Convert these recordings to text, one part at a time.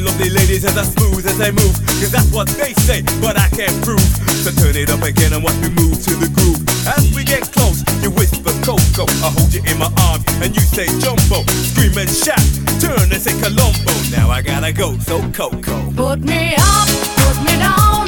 lovely ladies as I smooth as I move. Cause that's what they say, but I can't prove. So turn it up again and watch me move to the groove. As we get close, you whisper Coco. I hold you in my arms and you say Jamboo. Scream and shout, turn and say Colombo. Now I gotta go, so Coco. Put me up, put me down.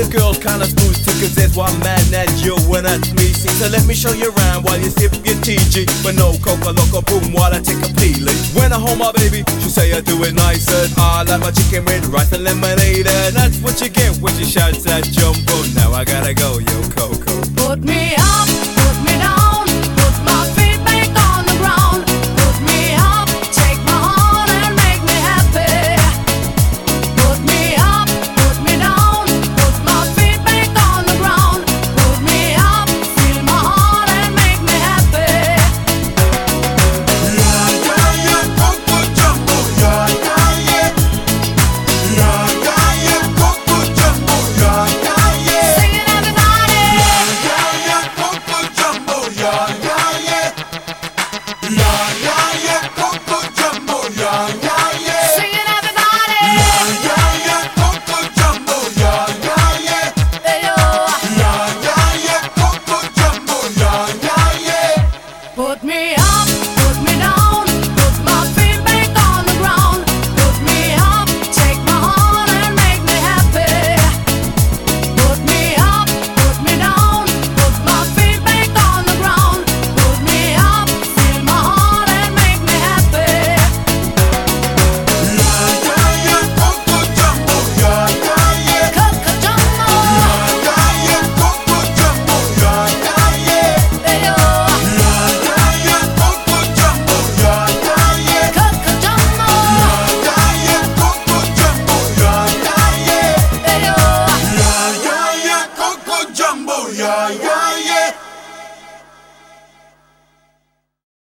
The I girls, kinda too, cause there's one man that you and that's me. See, so let me show you around while you sip your TG. But no coca loco boom while I take a peeling. When I hold my baby, she say I do it nicer. I like my chicken with rice and lemonade, and that's what you get when she shouts that Jamboo. Now